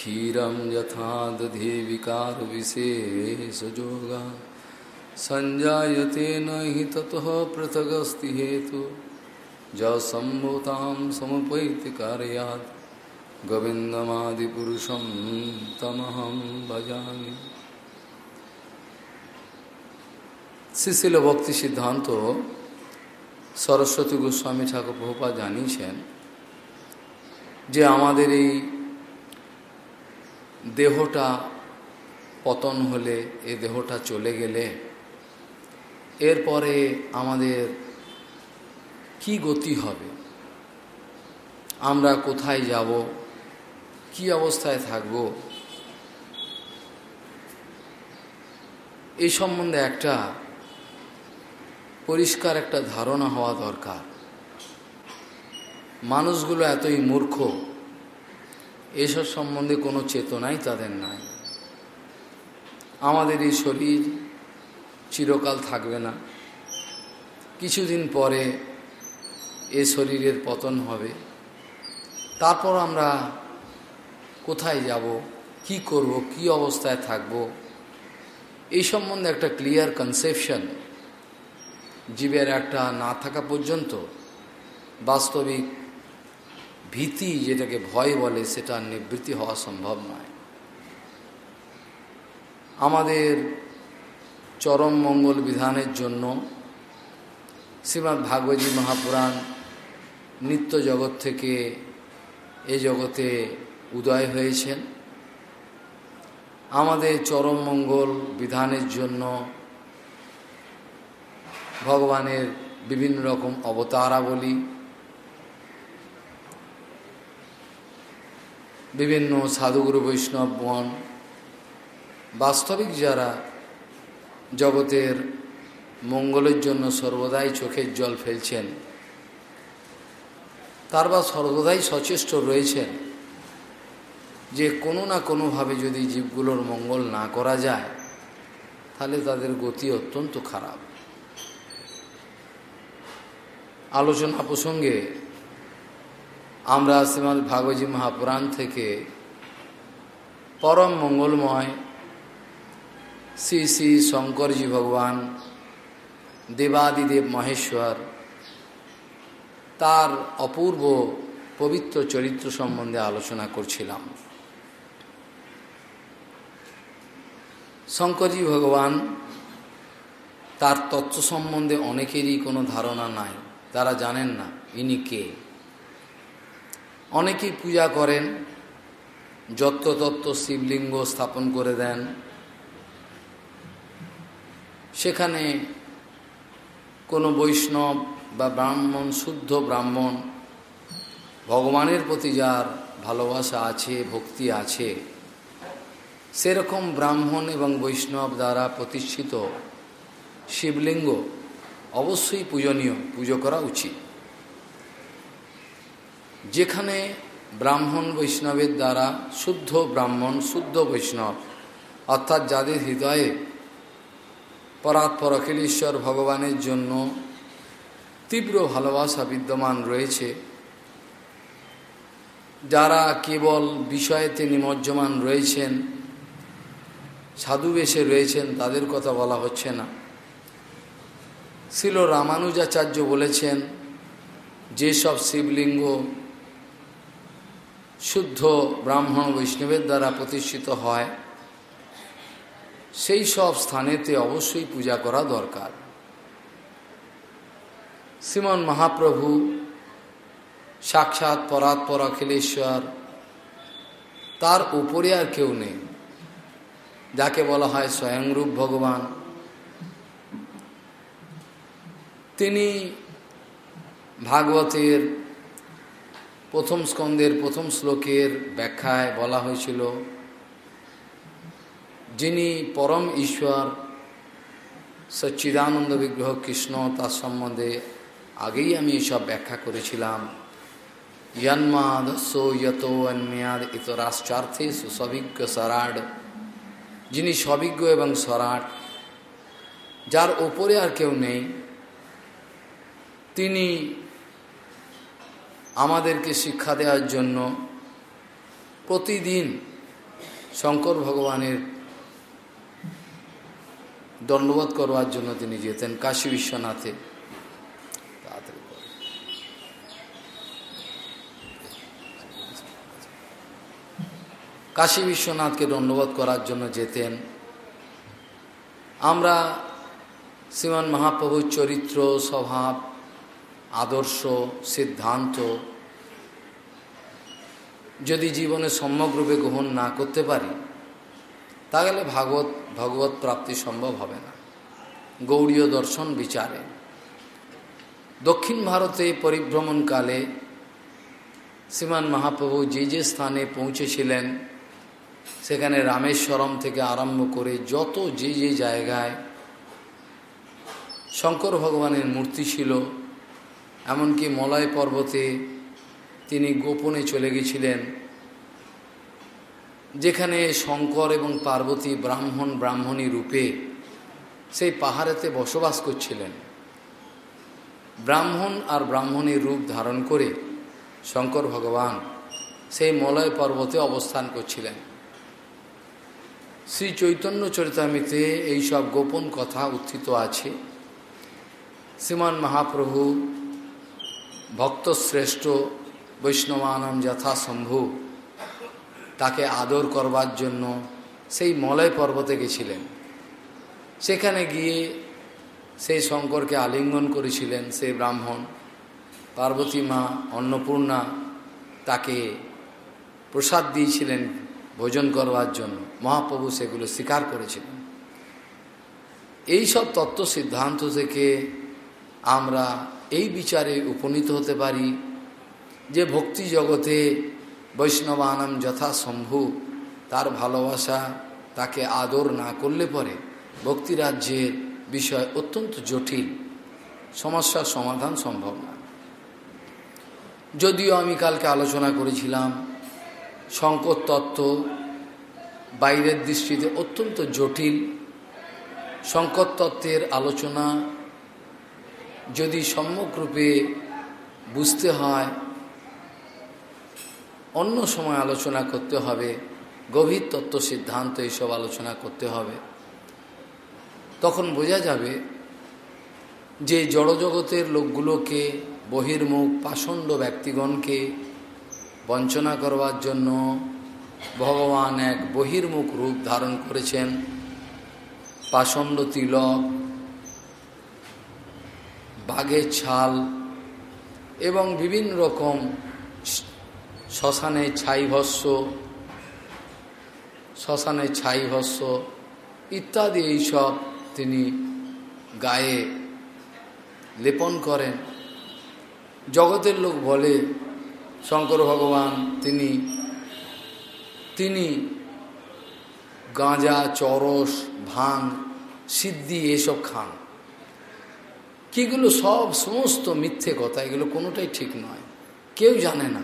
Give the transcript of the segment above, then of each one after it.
क्षीरं यथा दधि विकारविशेषयोगा सञ्जायते न हि ततः पृथगस्ति हेतु जसम्भूतां समुपैति कार्यात् गोविन्दमादिपुरुषं तमहं भजामि শ্রীশিল ভক্তি সিদ্ধান্ত সরস্বতী গোস্বামী ঠাকুর প্রভুপা জানিয়েছেন যে আমাদের এই দেহটা পতন হলে এ দেহটা চলে গেলে এরপরে আমাদের কি গতি হবে? আমরা কোথায় যাব? কি অবস্থায় থাকব? এই সম্বন্ধে একটা পরিষ্কার একটা ধারণা হওয়া দরকার। মানুষগুলো এতই মূর্খ। এসব সম্বন্ধে কোনো চেতনাই তাদের নাই। আমাদের এই শরীর চিরকাল থাকবে না। কিছুদিন পরে এ শরীরের পতন হবে। তারপর আমরা কোথায় যাব, কি করব, কি অবস্থায় থাকব, এই সম্বন্ধে একটা ক্লিয়ার কনসেপশন জীবের একটা না থাকা পর্যন্ত বাস্তবিক ভীতি যেটাকে ভয় বলে, সেটা নিবৃত্তি হওয়া সম্ভব নয়। আমাদের চরম মঙ্গল বিধানের জন্য শ্রীমৎ ভাগবতী মহাপুরাণ নিত্য জগৎ থেকে এ জগতে উদয় হয়েছেন। আমাদের চরম মঙ্গল বিধানের জন্য ভগবানের বিভিন্ন রকম অবতারাবলী বিভিন্ন সাধুগুরু বৈষ্ণব বন বাস্তবিক যারা জগতের মঙ্গলের জন্য সর্বদাই চোখের জল ফেলছেন, তার বা সর্বদাই সচেষ্ট রয়েছেন, যে কোনো না কোনোভাবে যদি জীবগুলোর মঙ্গল না করা যায়, তাহলে তাদের গতি অত্যন্ত খারাপ। আলোচনা প্রসঙ্গে আমরা শ্রীমদ ভাগবতী মহাপুরাণ থেকে পরম মঙ্গলময় শ্রী শ্রী শঙ্করজি ভগবান দেবাদিদেব মহেশ্বর তার অপূর্ব পবিত্র চরিত্র সম্বন্ধে আলোচনা করছিলাম। শঙ্করজি ভগবান তার তত্ত্ব সম্বন্ধে অনেকেরই কোনো ধারণা নাই তারা জানেন না ইনি কে। অনেকেই পূজা করেন যত্রতত্ত্ব শিবলিঙ্গ স্থাপন করে দেন। সেখানে কোনো বৈষ্ণব বা ব্রাহ্মণ, শুদ্ধ ব্রাহ্মণ, ভগবানের প্রতি যার ভালোবাসা আছে, ভক্তি আছে, সেরকম ব্রাহ্মণ এবং বৈষ্ণব দ্বারা প্রতিষ্ঠিত শিবলিঙ্গ অবশ্যই পূজনীয়, পুজো করা উচিত। যেখানে ব্রাহ্মণ বৈষ্ণবের দ্বারা শুদ্ধ ব্রাহ্মণ, শুদ্ধ বৈষ্ণব, অর্থাৎ যাদের হৃদয়ে পরাৎপর অখিলেশ্বর ভগবানের জন্য তীব্র ভালোবাসা বিদ্যমান রয়েছে, যারা কেবল বিষয়েতে নিমজ্জমান রয়েছেন, সাধু বেশে রয়েছেন, তাদের কথা বলা হচ্ছে না। শিল রামানুজাচার্য বলেছেন, যেসব শিবলিঙ্গ শুদ্ধ ব্রাহ্মণ বৈষ্ণবের দ্বারা প্রতিষ্ঠিত হয়, সেই সব স্থানেতে অবশ্যই পূজা করা দরকার। শ্রীমন মহাপ্রভু, সাক্ষাৎ পরাৎপর অখিলেশ্বর, তার উপরে আর কেউ নেই, যাকে বলা হয় স্বয়ংরূপ ভগবান। তিনি ভাগবতের প্রথম স্কন্ধের প্রথম শ্লোকের ব্যাখ্যায় বলা হয়েছিল, যিনি পরম ঈশ্বর সচ্চিদানন্দ বিগ্রহ কৃষ্ণ তার সম্বন্ধে আগেই আমি এসব ব্যাখ্যা করেছিলাম। যন্মাদস্য যত অন্যাদ ইতরাশ্চার্থে সুসবিজ্ঞ সরাড, যিনি সবিজ্ঞ এবং সরাট, যার ওপরে আর কেউ নেই, তিনি আমাদেরকে শিক্ষা দেওয়ার জন্য প্রতিদিন শঙ্কর ভগবানের দণ্ডবোধ করবার জন্য তিনি যেতেন কাশী বিশ্বনাথে। কাশী বিশ্বনাথকে দণ্ডবোধ করার জন্য যেতেন। আমরা শ্রীমান মহাপ্রভুর চরিত্র, স্বভাব আদর্শ, সিদ্ধান্ত যদি জীবনে সম্যকরূপে গ্রহণ না করতে পারি, তাহলে ভাগবত, ভগবত প্রাপ্তি সম্ভব হবে না। গৌড়ীয় দর্শন বিচারে। দক্ষিণ ভারতে পরিভ্রমণকালে শ্রীমান মহাপ্রভু যে যে স্থানে পৌঁছেছিলেন, সেখানে রামেশ্বরম থেকে আরম্ভ করে যত যে যে জায়গায় শঙ্কর ভগবানের মূর্তি ছিল এমনকি মলয় পর্বতে তিনি গোপনে চলে গেছিলেন, যেখানে শঙ্কর এবং পার্বতী ব্রাহ্মণ ব্রাহ্মণী রূপে সেই পাহাড়েতে বসবাস করছিলেন। ব্রাহ্মণ আর ব্রাহ্মণীর রূপ ধারণ করে শঙ্কর ভগবান সেই মলয় পর্বতে অবস্থান করছিলেন। শ্রী চৈতন্য চরিতামিতে এইসব গোপন কথা উত্থিত আছে। শ্রীমান মহাপ্রভু ভক্তশ্রেষ্ঠ বৈষ্ণবানম যথাসম্ভু। তাকে আদর করবার জন্য সেই মলয় পর্বতে গেছিলেন। সেখানে গিয়ে সেই শঙ্করকে আলিঙ্গন করেছিলেন সেই ব্রাহ্মণ। পার্বতী মা অন্নপূর্ণা তাকে প্রসাদ দিয়েছিলেন ভোজন করবার জন্য। মহাপ্রভু সেগুলো স্বীকার করেছিলেন। এই সব তত্ত্ব সিদ্ধান্ত থেকে আমরা এই বিচারে উপনীত হতে পারি যে ভক্তি জগতে বৈষ্ণবানাম যথাসম্ভব তার ভালোবাসা তাকে আদর না করলে পরে ভক্তিরাজ্যের বিষয় অত্যন্ত জটিল, সমস্যার সমাধান সম্ভব না। যদিও আমি কালকে আলোচনা করেছিলাম, সংকট তত্ত্ব বাইরের দৃষ্টিতে অত্যন্ত জটিল, সংকট তত্ত্বের আলোচনা যদি সম্যকরূপে বুঝতে হয়, অন্য সময় আলোচনা করতে হবে, গভীর তত্ত্ব সিদ্ধান্ত এইসব আলোচনা করতে হবে, তখন বোঝা যাবে যে জড়জগতের লোকগুলোকে বহির্মুখ পাষণ্ড ব্যক্তিগণকে বঞ্চনা করবার জন্য ভগবান এক বহির্মুখ রূপ ধারণ করেছেন। পাষণ্ড তিলক বাঘের ছাল এবং বিভিন্ন রকম শ্মশানে ছাই ভস্য, শ্মশানে ছাই ভস্য ইত্যাদি এইসব তিনি গায়ে লেপন করেন। জগতের লোক বলে, শঙ্কর ভগবান তিনি তিনি গাঁজা, চরস, ভাং, সিদ্ধি এসব খান। কিগুলো সব সমস্ত মিথ্যে কথা, এগুলো কোনোটাই ঠিক নয়। কেউ জানে না।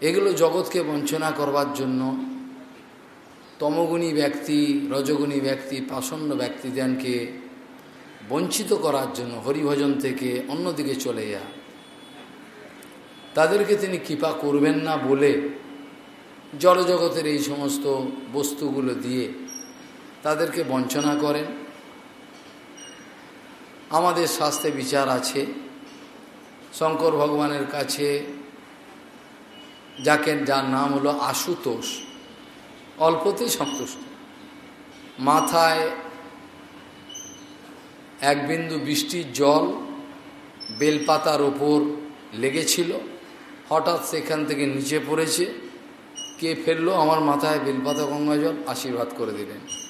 এগুলো জগৎকে বঞ্চনা করবার জন্য তমগুণী ব্যক্তি, রজগুণী ব্যক্তি, পাষণ্ড ব্যক্তিদেরকে বঞ্চিত করার জন্য হরিভজন থেকে অন্যদিকে চলে যা তাদেরকে তিনি কৃপা করবেন না বলে জড়জগতের এই সমস্ত বস্তুগুলো দিয়ে তাদেরকে বঞ্চনা করেন। আমাদের শাস্ত্রে বিচার আছে। শঙ্কর ভগবানের কাছে যাকে যার নাম হলো আশুতোষ, অল্পতেই সন্তুষ্ট। মাথায় এক বিন্দু বৃষ্টির জল বেলপাতার ওপর লেগেছিল, হঠাৎ সেখান থেকে নিচে পড়েছে, কে ফেলল, আমার মাথায় বেলপাতা গঙ্গা জল আশীর্বাদ করে দিলেন।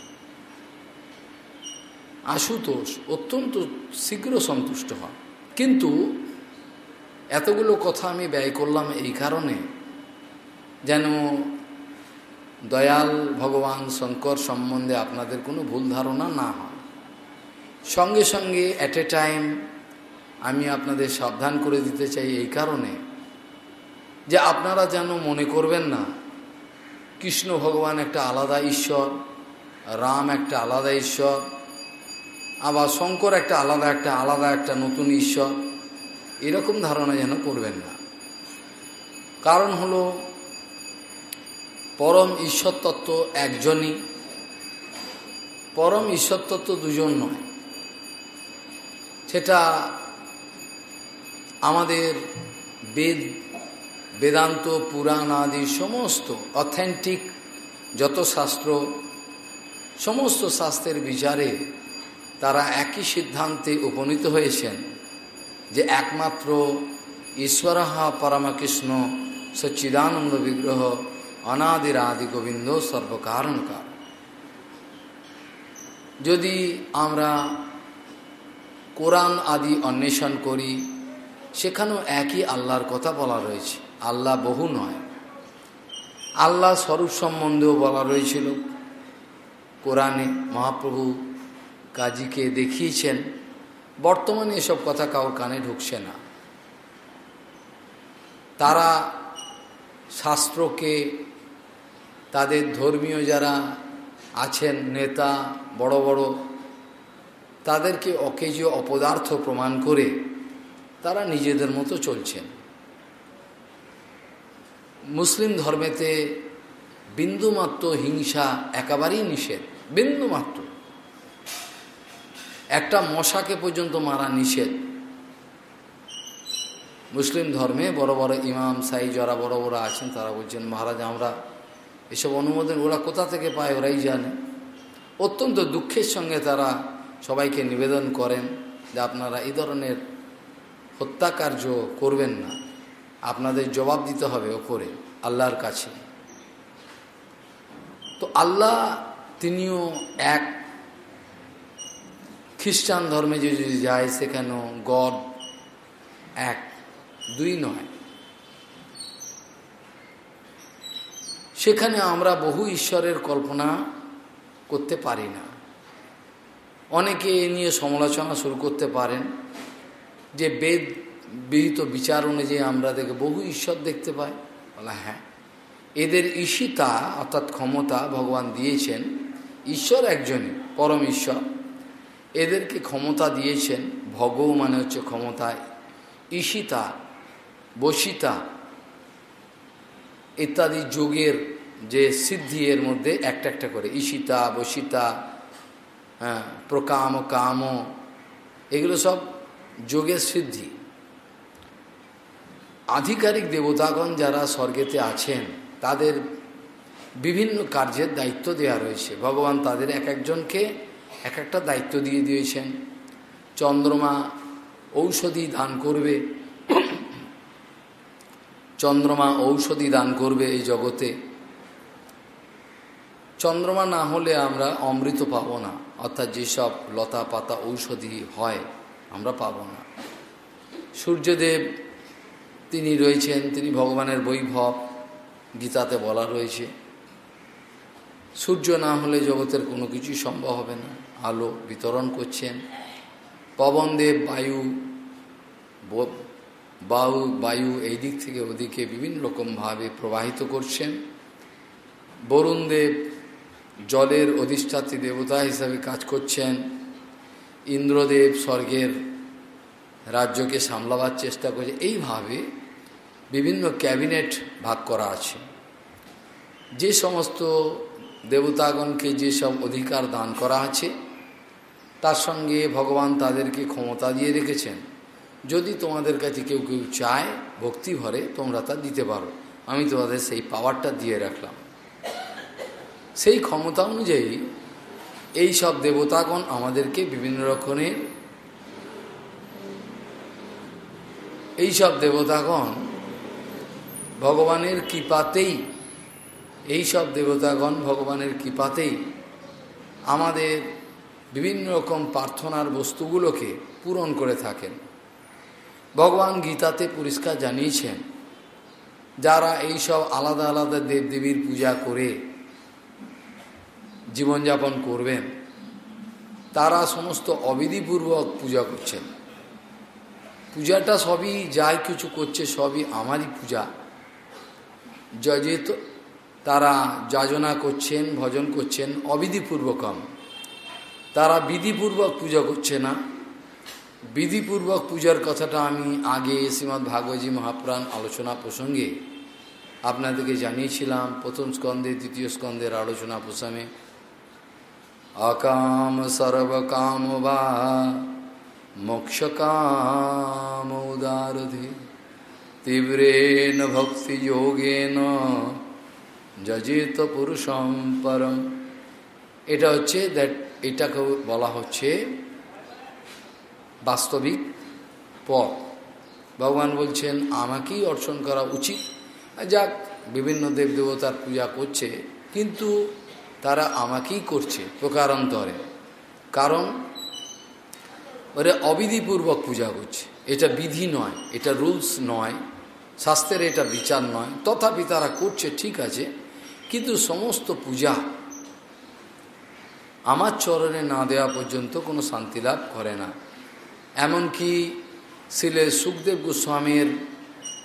আশুতোষ অত্যন্ত শীঘ্র সন্তুষ্ট হন কিন্তু এতগুলো কথা আমি ব্যয় করলাম এই কারণে যেন দয়াল ভগবান শঙ্কর সম্বন্ধে আপনাদের কোনো ভুল ধারণা না হয়। সঙ্গে সঙ্গে অ্যাট এ টাইম আমি আপনাদের সাবধান করে দিতে চাই এই কারণে যে আপনারা যেন মনে করবেন না, কৃষ্ণ ভগবান একটা আলাদা ঈশ্বর, রাম একটা আলাদা ঈশ্বর আবার শঙ্কর একটা আলাদা একটা আলাদা একটা নতুন ঈশ্বর। এরকম ধারণা যেন করবেন না। কারণ হলো, পরম ঈশ্বর তত্ত্ব একজনই। পরম ঈশ্বর তত্ত্ব দুজন নয়। সেটা আমাদের বেদ, বেদান্ত, পুরাণ আদি সমস্ত অথেন্টিক যত শাস্ত্র, সমস্ত শাস্ত্রের বিচারে তারা একই সিদ্ধান্তে উপনীত হয়েছেন যে একমাত্র ঈশ্বরহা পরমকৃষ্ণ সচ্চিদানন্দ বিগ্রহ অনাদির আদি গোবিন্দ সর্বকারণকার। যদি আমরা কোরআন আদি অন্বেষণ করি, সেখানেও একই আল্লাহর কথা বলা রয়েছে। আল্লাহ বহু নয়। আল্লাহ স্বরূপ সম্বন্ধেও বলা রয়েছিল কোরআনে মহাপ্রভু কাজীকে দেখিয়েছেন, বর্তমানে এসব কথা কাউর কানে ঢুকছে না। তারা শাস্ত্রকে, তাদের ধর্মীয় যারা আছেন, নেতা, বড় বড়, তাদেরকে অকেজীয় অপদার্থ প্রমাণ করে তারা নিজেদের মতো চলছেন। মুসলিম ধর্মেতে বিন্দুমাত্র হিংসা একেবারেই নিষেধ, বিন্দুমাত্র। একটা মশাকে পর্যন্ত মারা নিষেধ। মুসলিম ধর্মে বড় বড় ইমাম সাই যারা বড় বড় আছেন, তারা বলছেন, মহারাজ, আমরা এসব অনুমোদন, ওরা কোথা থেকে পায় ওরাই জানে। অত্যন্ত দুঃখের সঙ্গে তারা সবাইকে নিবেদন করেন যে আপনারা এই ধরনের হত্যাকার্য করবেন না। আপনাদের জবাব দিতে হবে ওপরে, আল্লাহর কাছে। তো আল্লাহ তিনিও এক খ্রিস্টান ধর্মে যদি যায় সেখানেও গড এক? দুই নয়। সেখানে আমরা বহু ঈশ্বরের কল্পনা করতে পারি না। অনেকে এ নিয়ে সমালোচনা শুরু করতে পারেন যে বেদ বিহিত বিচার অনুযায়ী আমরা দেখে বহু ঈশ্বর দেখতে পাই। বলা হ্যাঁ এদের ঈশিতা অর্থাৎ ক্ষমতা ভগবান দিয়েছেন। ঈশ্বর একজনই, পরম ঈশ্বর। এদেরকে ক্ষমতা দিয়েছেন ভগ মানে হচ্ছে ক্ষমতায়। ঈশিতা বসিতা ইত্যাদি যোগের যে সিদ্ধি এর মধ্যে একটা একটা করে। ঈশিতা বসিতা হ্যাঁ প্রকাম, কাম, এগুলো সব যোগের সিদ্ধি। আধিকারিক দেবতাগণ যারা স্বর্গেতে আছেন, তাদের বিভিন্ন কার্যের দায়িত্ব দেওয়া রয়েছে। ভগবান তাদের এক একজনকে এক একটা দায়িত্ব দিয়ে দিয়েছেন। চন্দ্রমা ঔষধি দান করবে। চন্দ্রমা ঔষধি দান করবে এই জগতে। চন্দ্রমা না হলে আমরা অমৃত পাব না, অর্থাৎ যেসব লতা পাতা ঔষধি হয়, আমরা পাব না। সূর্যদেব তিনি রয়েছেন, তিনি ভগবানের বৈভব, গীতাতে বলা রয়েছে। সূর্য না হলে জগতের কোনো কিছুই সম্ভব হবে না। আলো বিতরণ করছেন। পবনদেব বায়ু বায়ু বায়ু এই দিক থেকে ওদিকে বিভিন্ন রকমভাবে প্রবাহিত করছেন। বরুণদেব জলের অধিষ্ঠাত্রী দেবতা হিসাবে কাজ করছেন। ইন্দ্রদেব স্বর্গের রাজ্যকে সামলাবার চেষ্টা করছে। এইভাবে বিভিন্ন ক্যাবিনেট ভাগ করা আছে। যে সমস্ত দেবতাগণকে যেসব অধিকার দান করা আছে তার সঙ্গে ভগবান তাদেরকে ক্ষমতা দিয়ে রেখেছেন। যদি তোমাদের কাছে কেউ কেউ চায় ভক্তি ভরে, তোমরা তা দিতে পারো। আমি তোমাদের সেই পাওয়ারটা দিয়ে রাখলাম। সেই ক্ষমতা অনুযায়ী এই সব দেবতাগণ আমাদেরকে বিভিন্ন রকমের এই সব দেবতাগণ ভগবানের কৃপাতেই, এই সব দেবতাগণ ভগবানের কৃপাতেই আমাদের বিভিন্ন রকম প্রার্থনার বস্তুগুলোকে পূরণ করে থাকেন। ভগবান গীতাতে পরিষ্কার জানিয়েছেন, যারা এই সব আলাদা আলাদা দেবদেবীর পূজা করে জীবনযাপন করবেন, তারা সমস্ত অবিধিপূর্বক পূজা করছেন। পূজাটা সবই যাই কিছু করছে, সবই আমারই পূজা। যেহেতু তারা যাজনা করছেন, ভজন করছেন, অবিধিপূর্বকম। তারা বিধিপূর্বক পূজা করছে না। বিধিপূর্বক পূজার কথাটা আমি আগে শ্রীমৎ ভাগবতী মহাপ্রাণ আলোচনা প্রসঙ্গে আপনাদেরকে জানিয়েছিলাম। প্রথম স্কন্ধে, দ্বিতীয় স্কন্ধের আলোচনা প্রসঙ্গে, অকাম সর্বকাম বা মোক্ষকাম উদারধি তীব্রেণ ভক্তিযোগেন যজিত পুরুষম পরম। এটা হচ্ছে দ্যাট এটাকে বলা হচ্ছে বাস্তবিক পথ। ভগবান বলছেন, আমাকেই অর্চন করা উচিত। যাক, বিভিন্ন দেব দেবতার পূজা করছে, কিন্তু তারা আমাকেই করছে প্রকারান্তরে। কারণ, ওরা অবিধিপূর্বক পূজা করছে। এটা বিধি নয়, এটা রুলস নয়, শাস্ত্রের এটা বিচার নয়। তথাপি তারা করছে, ঠিক আছে, কিন্তু সমস্ত পূজা আমার চরণে না দেওয়া পর্যন্ত কোনো শান্তি লাভ করে না। এমনকি শিলে সুখদেব গোস্বামীর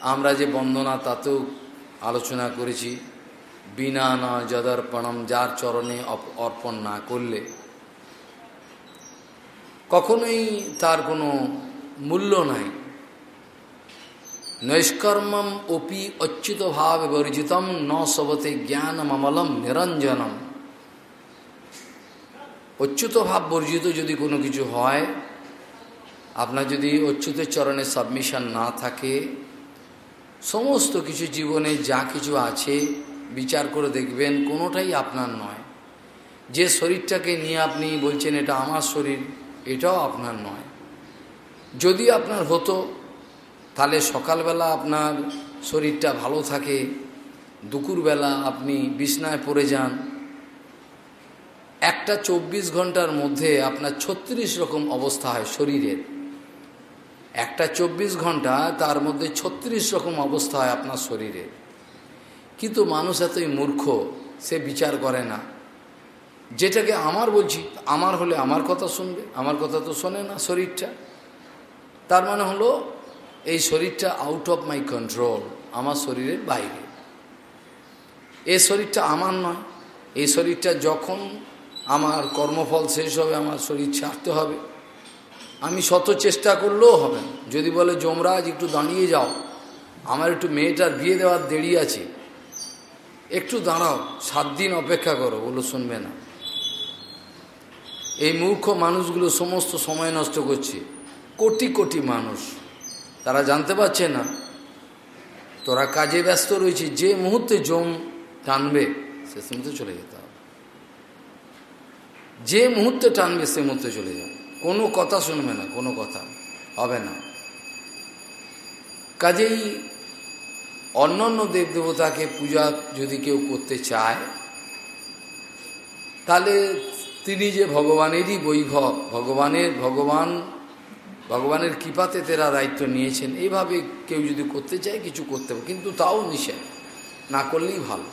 আমরা যে বন্দনা তাতেও আলোচনা করেছি, বিনা না যদর্পণম যার চরণে অর্পণ না করলে। কখনোই তার কোনো মূল্য নাই। নৈষ্কর্মম অপি অচ্যুতভাবে বর্জিতম, ন সবতে জ্ঞানম অমলম নিরঞ্জনম। অচ্যুত ভাব বর্জিত যদি কোনো কিছু হয়, আপনার যদি অচ্যুতের চরণে সাবমিশন না থাকে, সমস্ত কিছু জীবনে যা কিছু আছে, বিচার করে দেখবেন, কোনোটাই আপনার নয়। যে শরীরটাকে নিয়ে আপনি বলছেন, এটা আমার শরীর, এটাও আপনার নয়। যদি আপনার হতো, তাহলে সকালবেলা আপনার শরীরটা ভালো থাকে, দুপুরবেলা আপনি বিছনায় পড়ে যান একটা চব্বিশ ঘণ্টার মধ্যে আপনার ছত্রিশ রকম অবস্থা হয় শরীরের। একটা চব্বিশ ঘণ্টা তার মধ্যে ছত্রিশ রকম অবস্থা হয় আপনার শরীরে। কিন্তু মানুষ এতই মূর্খ, সে বিচার করে না। যেটাকে আমার বলছি, আমার হলে আমার কথা শুনবে, আমার কথা তো শোনে না শরীরটা। তার মানে হলো, এই শরীরটা আউট অফ মাই কন্ট্রোল আমার শরীরের বাইরে। এই শরীরটা আমার নয়, এই শরীরটা যখন আমার কর্মফল শেষ হবে, আমার শরীর ছাড়তে হবে। আমি শত চেষ্টা করলেও হবে যদি বলে, যমরাজ, একটু দাঁড়িয়ে যাও। আমার একটু মেয়েটার বিয়ে দেওয়ার দেরি আছে। একটু দাঁড়াও, সাত দিন অপেক্ষা করো। বলো শুনবে না। এই মূর্খ মানুষগুলো সমস্ত সময় নষ্ট করছে। কোটি কোটি মানুষ। তারা জানতে পারছে না। তোরা কাজে ব্যস্ত রয়েছে যে মুহূর্তে জম টানবে, সে মুহূর্তে চলে যেতে যে মুহূর্তে টানবে সে মুহূর্তে চলে যাবে। কোনো কথা শুনবে না, কোনো কথা হবে না। কাজেই অন্য অন্য দেবদেবতাকে পূজা যদি কেউ করতে চায়, তাহলে তিনি যে ভগবানেরই বৈভব, ভগবানের ভগবান, ভগবানের কৃপাতে তেরা দায়িত্ব নিয়েছেন এইভাবে কেউ যদি করতে চায়, কিছু করতে পারে, কিন্তু তাও নিষেধ। না করলেই ভালো।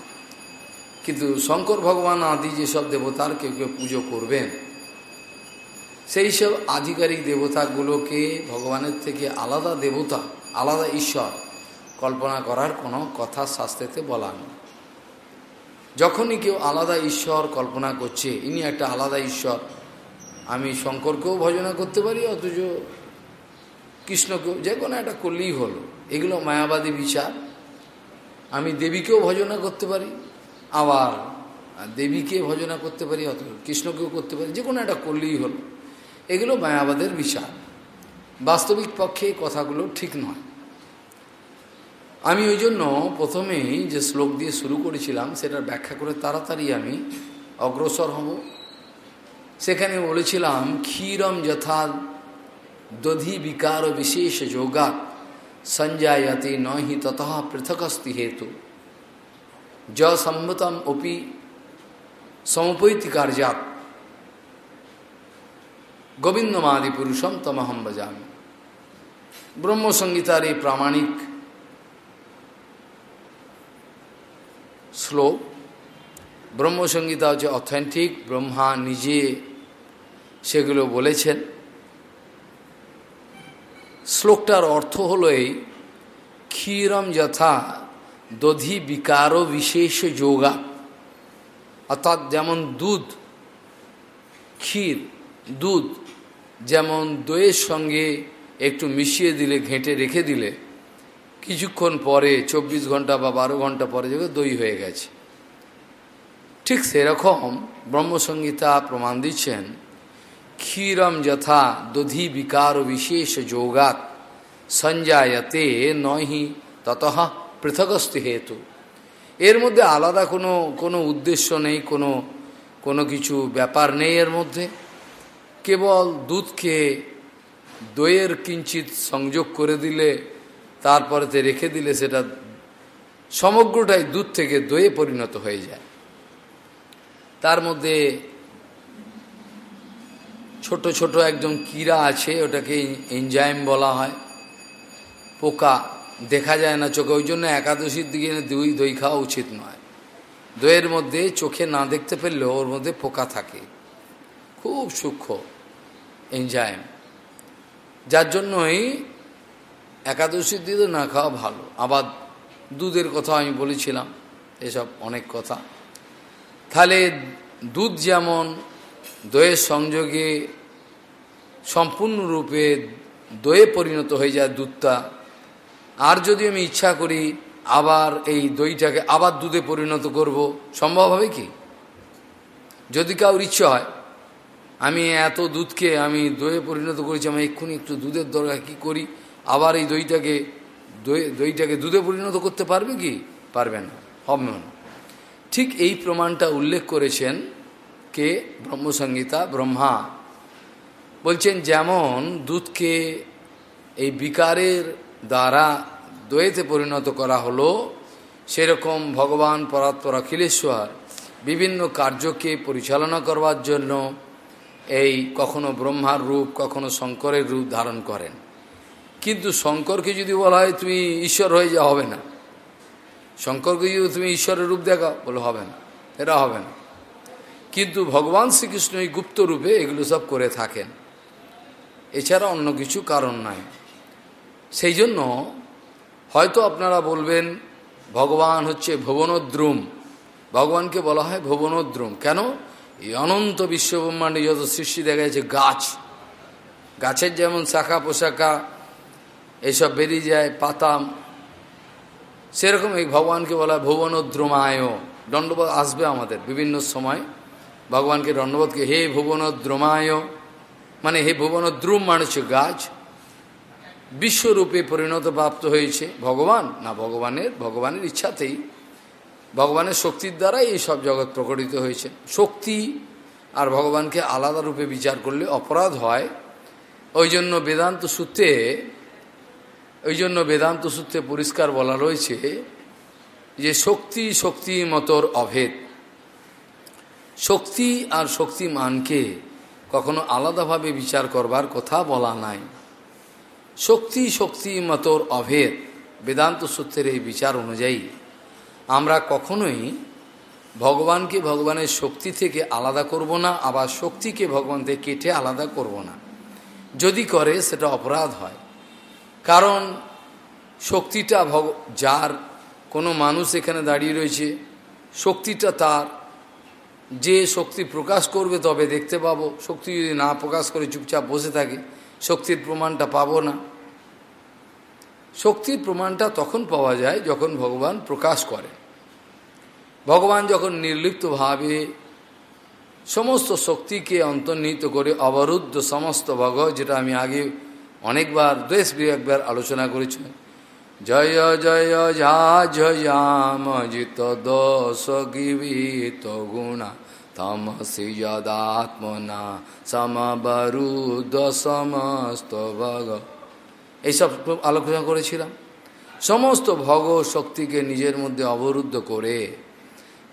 কিন্তু শঙ্কর ভগবান আদি যেসব দেবতার কেউ কেউ পুজো করবেন, সেই সব আধিকারিক দেবতাগুলোকে ভগবানের থেকে আলাদা দেবতা, আলাদা ঈশ্বর কল্পনা করার কোনো কথা শাস্ত্রেতে বলা নেই। যখনই কেউ আলাদা ঈশ্বর কল্পনা করছে, ইনি একটা আলাদা ঈশ্বর, আমি শঙ্করকেও ভজনা করতে পারি, অথচ কৃষ্ণকেও, যে কোনো একটা করলেই হলো। এগুলো মায়াবাদী বিচার, আমি দেবীকেও ভজনা করতে পারি আবার দেবীকে ভজনা করতে পারি অথচ কৃষ্ণকেও করতে পারি, যে কোনো একটা করলেই হলো। এগুলো মায়াবাদের বিচার। বাস্তবিক পক্ষে কথাগুলো ঠিক নয়। আমি ওই জন্য প্রথমেই যে শ্লোক দিয়ে শুরু করেছিলাম, সেটার ব্যাখ্যা করে তাড়াতাড়ি আমি অগ্রসর হব। সেখানে বলেছিলাম, ক্ষীরম যথা দধি বিকার বিশেষ যোগা সঞ্জায়তে নহি তথা পৃথকস্তি হেতু। য সম্মতম অপি সমপৈতি কার্যাত গোবিন্দমাদি পুরুষম তমহম বজামি ব্রহ্মসংগীতার এই প্রামাণিক শ্লোক ব্রহ্মসংগীতা হচ্ছে অথেন্টিক ব্রহ্মা নিজে সেগুলো বলেছেন শ্লোকটার অর্থ হল এই ক্ষীরম যথা দধি বিকার বিশেষ যোগা। অর্থাৎ যেমন দুধ, ক্ষীর, দুধ, যেমন দইয়ের সঙ্গে একটু মিশিয়ে দিলে, ঘেঁটে রেখে দিলে, কিছুক্ষণ পরে, চব্বিশ ঘণ্টা বা বারো ঘণ্টা পরে দেখো দই হয়ে গেছে। ঠিক সেরকম ব্রহ্মসংগীতা প্রমাণ দিচ্ছেন, ক্ষীরম যথা দধি বিকার বিশেষ যোগাত সঞ্জায়তে নহি তত পৃথকস্তি হেতু। এর মধ্যে আলাদা কোনো কোনো উদ্দেশ্য নেই, কোনো কোনো কিছু ব্যাপার নেই এর মধ্যে। কেবল দুধকে দইয়ের কিঞ্চিত সংযোগ করে দিলে, তারপরেতে রেখে দিলে সেটা সমগ্রটাই দুধ থেকে দইয়ে পরিণত হয়ে যায়। তার মধ্যে ছোট ছোট একজন কীরা আছে ওটাকে এনজাইম বলা হয়। পোকা দেখা যায় না চোখে, ওই জন্য একাদশীর দিকে দই দই খাওয়া উচিত নয়। দইয়ের মধ্যে চোখে না দেখতে পেলেও ওর মধ্যে পোকা থাকে। খুব সূক্ষ্ম এনজাইম যার জন্যই একাদশীর দিকে না খাওয়া ভালো। আবার দুধের কথা আমি বলেছিলাম, এসব অনেক কথা। তাহলে দুধ যেমন দইয়ের সংযোগে সম্পূর্ণরূপে দয়ে পরিণত হয়ে যায় দুধটা আর যদি আমি ইচ্ছা করি আবার এই দইটাকে আবার দুধে পরিণত করব, সম্ভব হবে কি? যদি কাউর ইচ্ছে হয়, আমি এত দুধকে আমি দইয়ে পরিণত করেছি, আমি এক্ষুনি একটু দুধের দরকার, কী করি? আবার এই দইটাকে, দই, দইটাকে দুধে পরিণত করতে পারবে কি? পারবে না, হবে না। ঠিক এই প্রমাণটা উল্লেখ করেছেন কে? ব্রহ্মসংগীতা ব্রহ্মা। বলছেন, যেমন দুধকে এই বিকারের দ্বারা দয়েতে পরিণত করা হলো, সেরকম ভগবান পরাৎপর অখিলেশ্বর বিভিন্ন কার্যকে পরিচালনা করবার জন্য এই কখনো ব্রহ্মার রূপ, কখনো শঙ্করের রূপ ধারণ করেন। কিন্তু শঙ্করকে যদি বলা হয়, তুমি ঈশ্বর হয়ে যা হবে না। শঙ্করকে যদি তুমি ঈশ্বরের রূপ দেখাও, বলে, হবে না। এটা হবে না। কিন্তু ভগবান শ্রীকৃষ্ণ এই গুপ্ত এগুলো সব করে থাকেন। এছাড়া অন্য কিছু কারণ নাই। সেই জন্য হয়তো আপনারা বলবেন, ভগবান হচ্ছে ভুবনদ্রুম। ভগবানকে বলা হয় ভুবনদ্রুম। কেন? এই অনন্ত বিশ্বব্রহ্মাণ্ডে যত সৃষ্টি দেখা যাচ্ছে, গাছ। গাছের যেমন শাখা পোশাখা এসব বেরিয়ে যায় পাতাম সেরকম এই ভগবানকে বলা হয় ভুবনদ্রমায়। দণ্ডবোধ আসবে আমাদের বিভিন্ন সময়। ভগবানকে দণ্ডবোধকে হে ভুবনদ্রমায়। মানে হে ভুবনদ্রুম মানুষ গাছ। বিশ্বরূপে পরিণত প্রাপ্ত হয়েছে ভগবান? না, ভগবানের ভগবানের ইচ্ছাতেই। ভগবানের শক্তির দ্বারাই এই সব জগৎ প্রকটিত হয়েছে। শক্তি আর ভগবানকে আলাদা রূপে বিচার করলে অপরাধ হয়। ওই জন্য বেদান্ত সূত্রে ওই জন্য বেদান্ত সূত্রে পরিষ্কার বলা রয়েছে যে শক্তি শক্তি মতর অভেদ। শক্তি আর শক্তিমানকে কখনো আলাদাভাবে বিচার করবার কথা বলা নাই। শক্তি শক্তি মতর অভেদ। বেদান্ত সূত্রের এই বিচার অনুযায়ী আমরা কখনোই ভগবানকে ভগবানের শক্তি থেকে আলাদা করব না, আবার শক্তিকে ভগবান থেকে কেটে আলাদা করব না। যদি করে, সেটা অপরাধ হয়। কারণ শক্তিটা ভগ, যার কোনো মানুষ এখানে দাঁড়িয়ে রয়েছে, শক্তিটা তার। যে শক্তি প্রকাশ করবে, তবে দেখতে পাবো। শক্তি যদি না প্রকাশ করে, চুপচাপ বসে থাকে শক্তির প্রমাণটা পাবো না শক্তির প্রমাণটা তখন পাওয়া যায় যখন ভগবান প্রকাশ করে ভগবান যখন নির্লিপ্তভাবে সমস্ত শক্তিকে অন্তর্নিহিত করে অবরুদ্ধ সমস্ত ভগ যেটা আমি আগে অনেকবার দেশ একবার আলোচনা করেছি জয় জয় ঝা জয়াম জিত দোষ গিবিত গুণা তমসি যদাত্মনা সমবরুদ্ধ সমস্ত ভগ এইসব আলোচনা করেছিলাম। সমস্ত ভগ শক্তিকে নিজের মধ্যে অবরুদ্ধ করে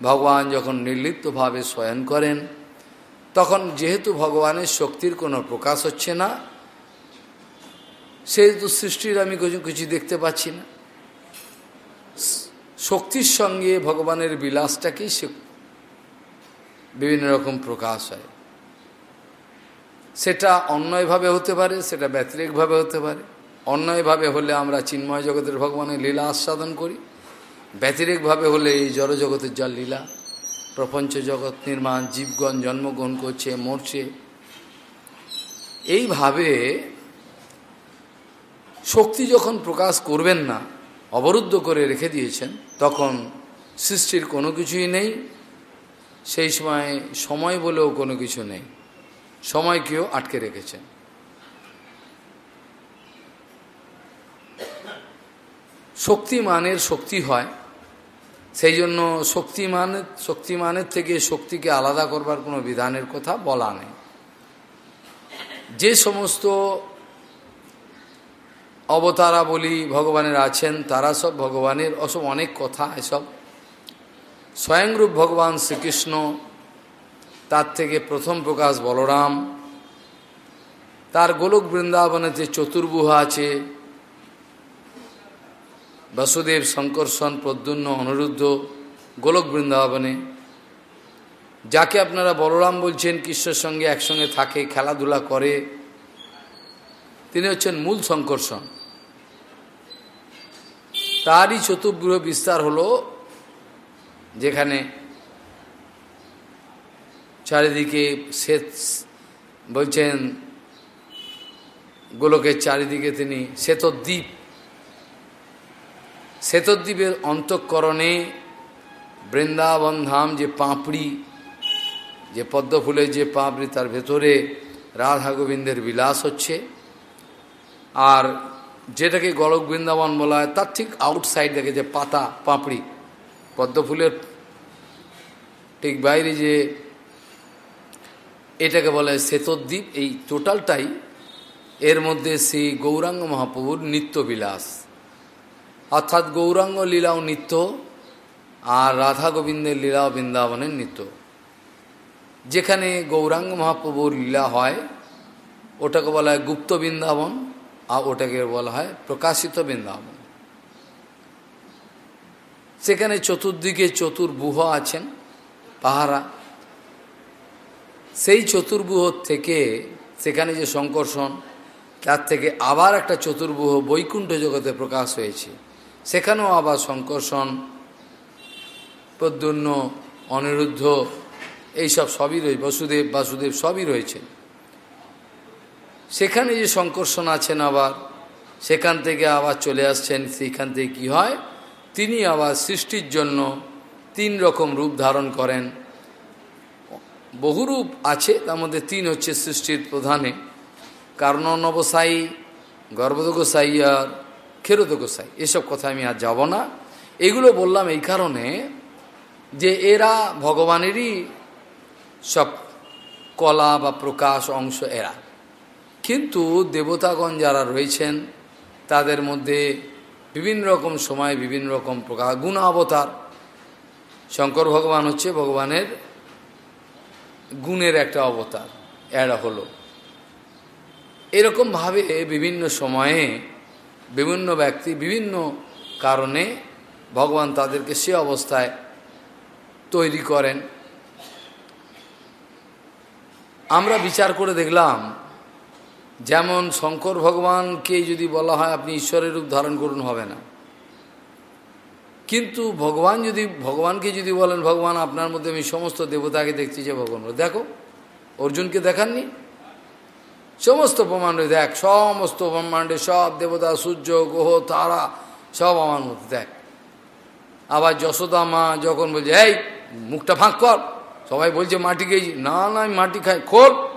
ভগবান যখন নির্লিপ্তভাবে শয়ন করেন, তখন যেহেতু ভগবানের শক্তির কোনো প্রকাশ হচ্ছে না সেহেতু সৃষ্টির আমি কিছু কিছু দেখতে পাচ্ছি না। শক্তির সঙ্গে ভগবানের বিলাসটাকেই বিভিন্ন রকম প্রকাশ হয়। সেটা অন্যয়ভাবে হতে পারে, সেটা ব্যতিরেকভাবে হতে পারে। অন্যয়ভাবে হলে আমরা চিন্ময় জগতের ভগবানের লীলা আস্বাদন করি। ব্যতিরেকভাবে হলে এই জড়জগতের যা লীলা, প্রপঞ্চ জগৎ নির্মাণ, জীবগণ জন্মগ্রহণ করছে, মরছে। এইভাবে শক্তি যখন প্রকাশ করবেন না, অবরুদ্ধ করে রেখে দিয়েছেন, তখন সৃষ্টির কোনো কিছুই নেই। সেই সময় সময় বলেও কোনো কিছু নেই। সময়কেও আটকে রেখেছেন শক্তিমানের শক্তি হয়। সেই জন্য শক্তিমানের শক্তিমানের থেকে শক্তিকে আলাদা করবার কোনো বিধানের কথা বলা নেই। যে সমস্ত অবতারা বলি ভগবানের আছেন, তারা সব ভগবানের অসব অনেক কথা, এসব স্বয়ংরূপ ভগবান শ্রীকৃষ্ণ, তার থেকে প্রথম প্রকাশ বলরাম, তার গোলক বৃন্দাবনে যে চতুর্বুহা আছে, বাসুদেব শঙ্কর্ষণ প্রদ্যুন্ন অনুরুদ্ধ গোলক বৃন্দাবনে, যাকে আপনারা বলরাম বলছেন কৃষ্ণের সঙ্গে একসঙ্গে থাকে, খেলাধুলা করে, তিনি হচ্ছেন মূল সংকর্ষণ তারই চতুর্গ্রহ বিস্তার হলো যেখানে চারিদিকে শ্বেত বলছেন, গোলকের চারিদিকে তিনি শ্বেতদ্বীপ। শ্বেতদ্বীপের অন্তঃকরণে বৃন্দাবন ধাম যে পাঁপড়ি, যে পদ্মফুলের যে পাঁপড়ি, তার ভেতরে রাধা গোবিন্দের বিলাস হচ্ছে। আর যেটাকে গলক বৃন্দাবন বলা হয়, তার ঠিক আউটসাইড দেখে যে পাতা, পাঁপড়ি পদ্মফুলের ঠিক বাইরে যে এটাকে বলে শ্বেতদ্বীপ, এই টোটালটাই এর মধ্যে শ্রী গৌরাঙ্গ মহাপ্রভুর নিত্য বিলাস অর্থাৎ গৌরাঙ্গ লীলাও নিত্য আর রাধা গোবিন্দের লীলাও বৃন্দাবনের নিত্য। যেখানে গৌরাঙ্গ মহাপ্রভুর লীলা হয়, ওটাকে বলা হয় গুপ্ত বৃন্দাবন আর ওটাকে বলা হয় প্রকাশিত বৃন্দাবন। সেখানে চতুর্দিকে চতুর্বুহ আছেন, পাহারা, সেই চতুর্বুহ থেকে সেখানে যে সংকর্ষণ, তার থেকে আবার একটা চতুর্বুহ বৈকুণ্ঠ জগতে প্রকাশ হয়েছে। সেখানেও আবার সংকর্ষণ প্রদ্যুন্ন অনিরুদ্ধ, এইসব সবই রয়েছে বসুদেব, বাসুদেব সবই রয়েছে। সেখানে যে সংকর্ষণ আছেন আবার, সেখান থেকে আবার চলে আসছেন সেইখান থেকে কী হয়? তিনি আবার সৃষ্টির জন্য তিন রকম রূপ ধারণ করেন। বহুরূপ আছে, তার মধ্যে তিন হচ্ছে সৃষ্টির প্রধানে। কারণ নবসায়ী গর্ভদ গোসাই আর খেরোদ গোসাই এসব কথা আমি আর যাব না। এগুলো বললাম এই কারণে যে এরা ভগবানেরই সব কলা বা প্রকাশ অংশ এরা। কিন্তু দেবতাগণ যারা রয়েছেন, তাদের মধ্যে বিভিন্ন রকম সময়, বিভিন্ন রকম প্রকাশ গুণাবতার শঙ্কর ভগবান হচ্ছে ভগবানের গুণের একটা অবতার, এরা হলো। এরকমভাবে বিভিন্ন সময়ে বিভিন্ন ব্যক্তি বিভিন্ন কারণে ভগবান তাদেরকে সে অবস্থায় তৈরি করেন। আমরা বিচার করে দেখলাম যেমন শঙ্কর ভগবানকে যদি বলা হয়, আপনি ঈশ্বরের রূপ ধারণ করুন, হবে না। কিন্তু ভগবান যদি, ভগবানকে যদি বলেন, ভগবান, আপনার মধ্যে আমি সমস্ত দেবতাকে দেখছি যে ভগবান দেখো, অর্জুনকে দেখাননি? সমস্ত ব্রহ্মাণ্ডে, দেখ, সমস্ত ব্রহ্মাণ্ডে সব দেবতা, সূর্য, গ্রহ, তারা, সব আমার মধ্যে, দেখ। আবার যশোদা মা যখন বলছে, এই, মুখটা ফাঁক কর। সবাই বলছে মাটি খেয়েছি না না, আমি মাটি খাই, খোল।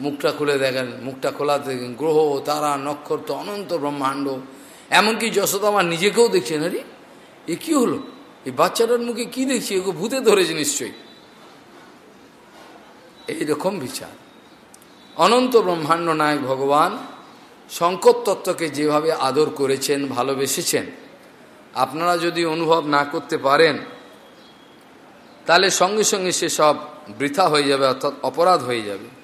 মুখটা খুলে দেখেন, মুখটা খোলা দেখেন, গ্রহ, তারা, নক্ষত্র, অনন্ত ব্রহ্মাণ্ড। এমনকি যশোদা মা নিজেকেও দেখছেন, আরে, এ কি হলো? এই বাচ্চাটার মুখে কি দেখছি? এগুলো ভূতে ধরেছে নিশ্চয়ই। এইরকম বিচার। অনন্ত ব্রহ্মাণ্ড নায়ক ভগবান শঙ্কর তত্ত্বকে যেভাবে আদর করেছেন, ভালোবেসেছেন, আপনারা যদি অনুভব না করতে পারেন, তাহলে সঙ্গে সঙ্গে সে সব বৃথা হয়ে যাবে, অর্থাৎ অপরাধ হয়ে যাবে।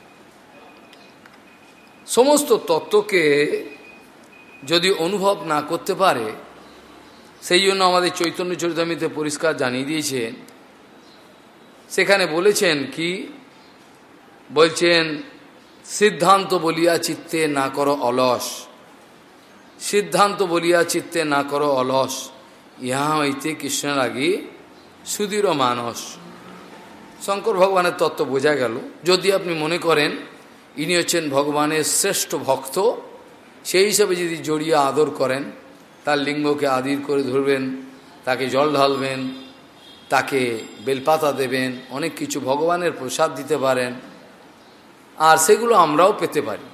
সমস্ত তত্ত্বকে যদি অনুভব না করতে পারে, সেই জন্য আমাদের চৈতন্য চরিতামিতে পরিষ্কার জানিয়ে দিয়েছেন সেখানে বলেছেন কি, বলছেন, সিদ্ধান্ত বলিয়া চিত্তে না করো অলস। সিদ্ধান্ত বলিয়া চিত্তে না করো অলস। ইহা হইতে কৃষ্ণের আগে সুদৃঢ় মানস। শঙ্কর ভগবানের তত্ত্ব বোঝা গেল। যদি আপনি মনে করেন ইনি হচ্ছেন ভগবানের শ্রেষ্ঠ ভক্ত। সেই হিসাবে যদি জড়িয়ে আদর করেন, তার লিঙ্গকে আদির করে ধরবেন, তাকে জল ঢালবেন, তাকে বেলপাতা দেবেন, অনেক কিছু ভগবানের প্রসাদ দিতে পারেন। আর সেগুলো আমরাও পেতে পারি।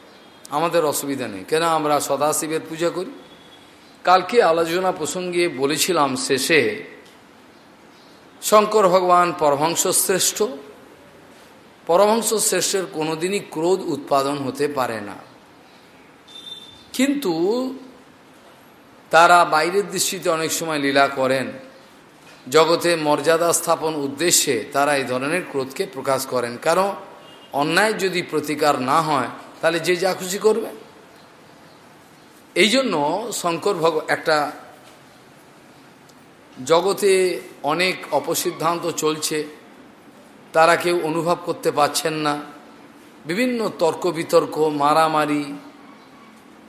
আমাদের অসুবিধা নেই। কেন আমরা সদাশিবের পূজা করি? কালকে আলোচনা প্রসঙ্গে বলেছিলাম শেষে, শঙ্কর ভগবান পরহংস শ্রেষ্ঠ পরমহংস শ্রেষ্ঠের কোনোদিনই ক্রোধ উৎপাদন হতে পারে না। কিন্তু তারা বাইরের দৃষ্টিতে অনেক সময় লীলা করেন। জগতে মর্যাদা স্থাপন উদ্দেশ্যে তারা এই ধরনের ক্রোধকে প্রকাশ করেন। কারণ অন্যায় যদি প্রতিকার না হয়, তাহলে যে যা খুশি করবে। এই জন্য শঙ্কর ভগ, একটা জগতে অনেক অপসিদ্ধান্ত চলছে। তারা কেউ অনুভব করতে পারছেন না। বিভিন্ন তর্ক বিতর্ক, মারামারি,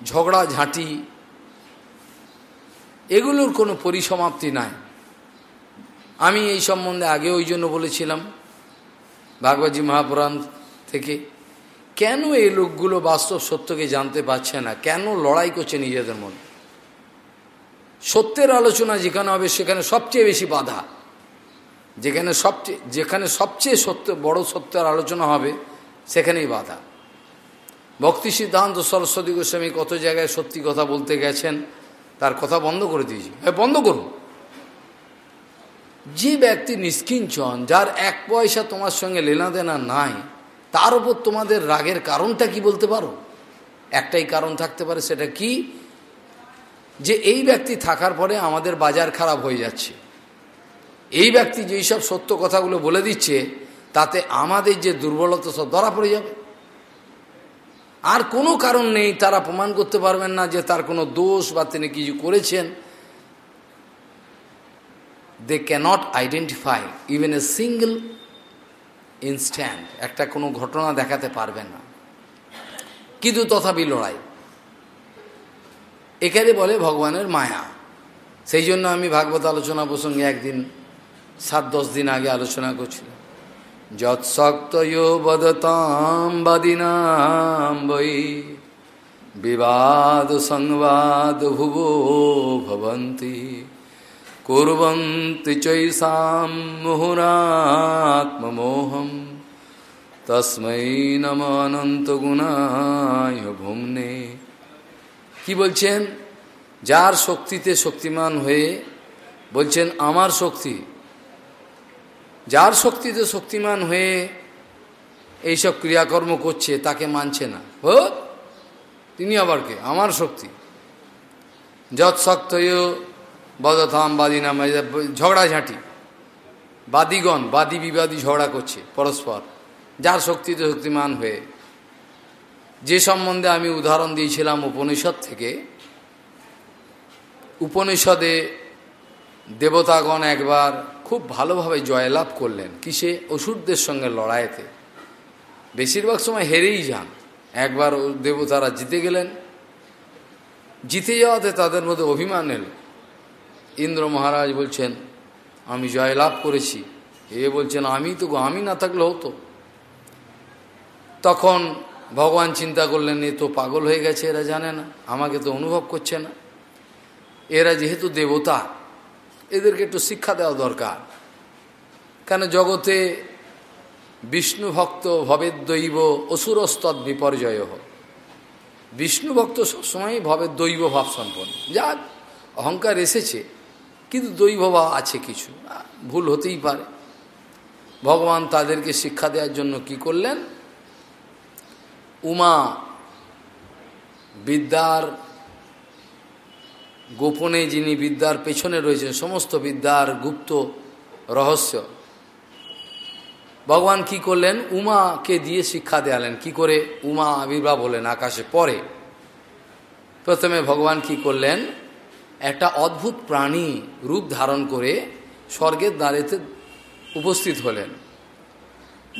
ঝগড়া, ঝাঁটি, এগুলোর কোনো পরিসমাপ্তি নাই। আমি এই সম্বন্ধে আগে ওই জন্য বলেছিলাম, ভাগবতী মহাপুরাণ থেকে, কেন এই লোকগুলো বাস্তব সত্যকে জানতে পারছে না? কেন লড়াই করছে নিজেদের মধ্যে? সত্যের আলোচনা যেখানে হবে সেখানে সবচেয়ে বেশি বাধা। যেখানে সবচেয়ে যেখানে সবচেয়ে সত্য বড় সত্যের আলোচনা হবে, সেখানেই বাধা। ভক্তি সিদ্ধান্ত সরস্বতী গোস্বামী কত জায়গায় সত্যি কথা বলতে গেছেন, তার কথা বন্ধ করে দিয়েছি। হ্যাঁ বন্ধ করুন। যে ব্যক্তি নিষ্কিঞ্চন, যার এক পয়সা তোমার সঙ্গে লেনা দেনা নাই, তার উপর তোমাদের রাগের কারণটা কি বলতে পারো? একটাই কারণ থাকতে পারে সেটা কি? যে এই ব্যক্তি থাকার পরে আমাদের বাজার খারাপ হয়ে যাচ্ছে। এই ব্যক্তি যেই সব সত্য কথাগুলো বলে দিচ্ছে, তাতে আমাদের যে দুর্বলতা সব ধরা পড়ে যাবে। আর কোনো কারণ নেই, তারা প্রমাণ করতে পারবেন না যে তার কোনো দোষ বা তিনি কিছু করেছেন। They cannot identify even a single instant একটা কোনো ঘটনা দেখাতে পারবে না। কিন্তু তথাপি লড়াই। এখানে বলে ভগবানের মায়া। সেই জন্য আমি ভাগবত আলোচনা প্রসঙ্গে একদিন সাত, দশ দিন আগে আলোচনা করছিলাম যৎসক্তয় বদতাম বাদিনাম বৈ, বিবাদ সংবাদ ভুবো ভবন্তি, কুরবন্তি চৈষাম মুহুরাত্মমোহম, তস্মৈ নম অনন্ত গুণায় ভুমনে। কি বলছেন? যার শক্তিতে শক্তিমান হয়ে বলছেন, আমার শক্তি যার শক্তিতে শক্তিমান হয়ে এইসব ক্রিয়াকর্ম করছে, তাকে মানছে না। ও তিনি আবার কে? আমার শক্তি। যৎ শক্তয় বদথাম বাদী নাম ঝগড়াঝাঁটি। বাদীগণ, বাদী বিবাদী ঝগড়া করছে পরস্পর, যার শক্তিতে শক্তিমান হয়ে। যে সম্বন্ধে আমি উদাহরণ দিয়েছিলাম উপনিষদ থেকে, উপনিষদে দেবতাগণ একবার খুব ভালোভাবে জয়লাভ করলেন কিসে? অসুরদের সঙ্গে লড়াইতে। বেশিরভাগ সময় হেরেই যান। একবার দেবতারা জিতে গেলেন। জিতে যাওয়াতে তাদের মধ্যে অভিমান এলো। ইন্দ্র মহারাজ বলছেন, আমি জয়লাভ করেছি। এ বলছেন, আমি তো আমি না থাকলে হতো। তখন ভগবান চিন্তা করলেন, এ তো পাগল হয়ে গেছে, এরা জানে না, আমাকে তো অনুভব করছে না। এরা যেহেতু দেবতা এদেরকে একটু শিক্ষা দেওয়া দরকার। কেন জগতে বিষ্ণু ভক্ত ভবের দৈব অসুরস্তৎ বিপর্যয় বিষ্ণু ভক্ত সবসময় ভবের দৈব ভাব সম্পন্ন। যাক, অহংকার এসেছে, কিন্তু দৈব ভাব আছে কিছু। ভুল হতেই পারে। ভগবান তাদেরকে শিক্ষা দেওয়ার জন্য কি করলেন? উমা বিদ্যার গোপনে যিনি বিদ্যার পেছনে রয়েছেন, সমস্ত বিদ্যার গুপ্ত রহস্য। ভগবান কি করলেন? উমাকে দিয়ে শিক্ষা দেয়ালেন। কি করে? উমা আবির্ভাব হলেন আকাশে পরে। প্রথমে ভগবান কি করলেন? একটা অদ্ভুত প্রাণী রূপ ধারণ করে স্বর্গের দাঁড়েতে উপস্থিত হলেন।